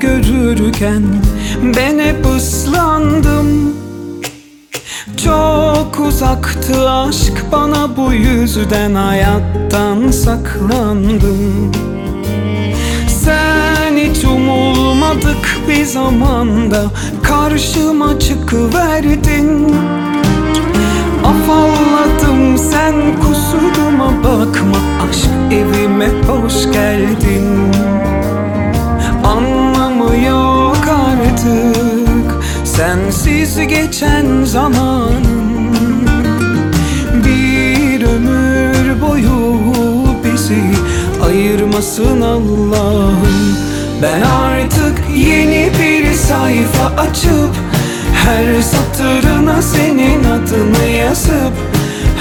görürken Ben hep ıslandım. Çok uzaktı aşk bana bu yüzden hayattan saklandım. Sen hiç umulmadık bir zamanda Karşıma çıkıverdin. Afalladım sen kusuruma Sensiz geçen zamanın Bir ömür boyu bizi ayırmasın Allah'ım. Ben artık yeni bir sayfa açıp Her satırına senin adını yazıp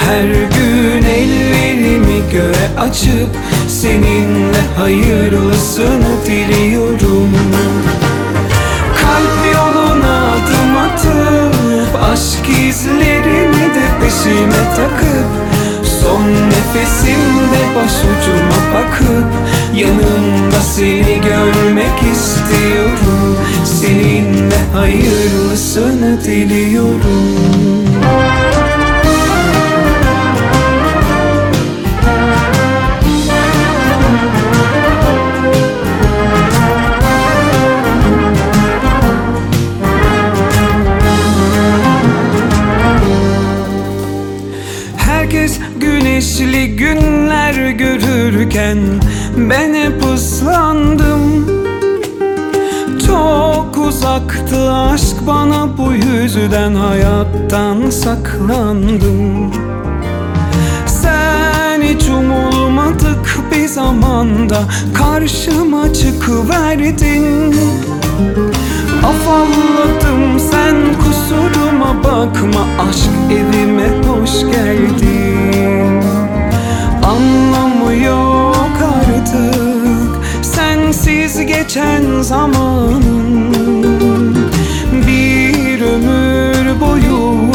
Her gün ellerimi göğe açıp Seninle hayırlısını diliyorum izlerini de peşime takıp Son nefesimde başucuma bakıp Yanımda seni görmek istiyorum. Seninle hayırlısını diliyorum güneşli günler görürken Ben hep ıslandım. Çok uzaktı aşk bana bu yüzden hayattan saklandım. Sen hiç umulmadık bir zamanda Karşıma çıkıverdin. Afalladım sen Geçen zamanın. Bir ömür boyu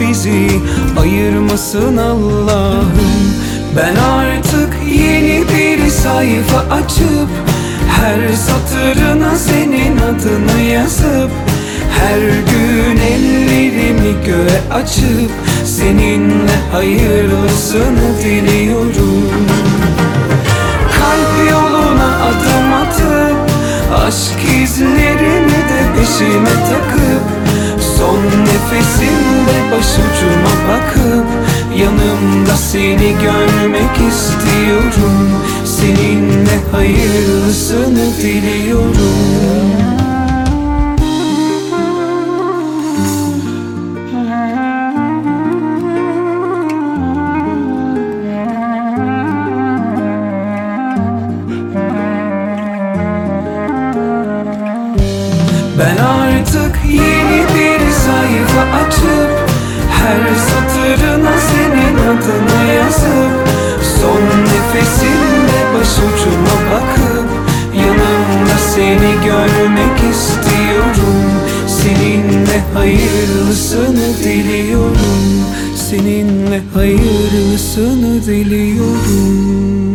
bizi ayırmasın Allah'ım. Ben artık yeni bir sayfa açıp her satırına senin adını yazıp Her gün ellerimi göğe açıp Seninle hayırlısını diliyorum Aşk izlerini de peşime takıp Son nefesimde başucuma bakıp Yanımda seni görmek istiyorum. Seninle hayırlısını diliyorum Ben artık yeni bir sayfa açıp Her satırına senin adını yazıp Son nefesimde başucuma bakıp Yanımda seni görmek istiyorum. Seninle hayırlısını diliyorum. Seninle hayırlısını diliyorum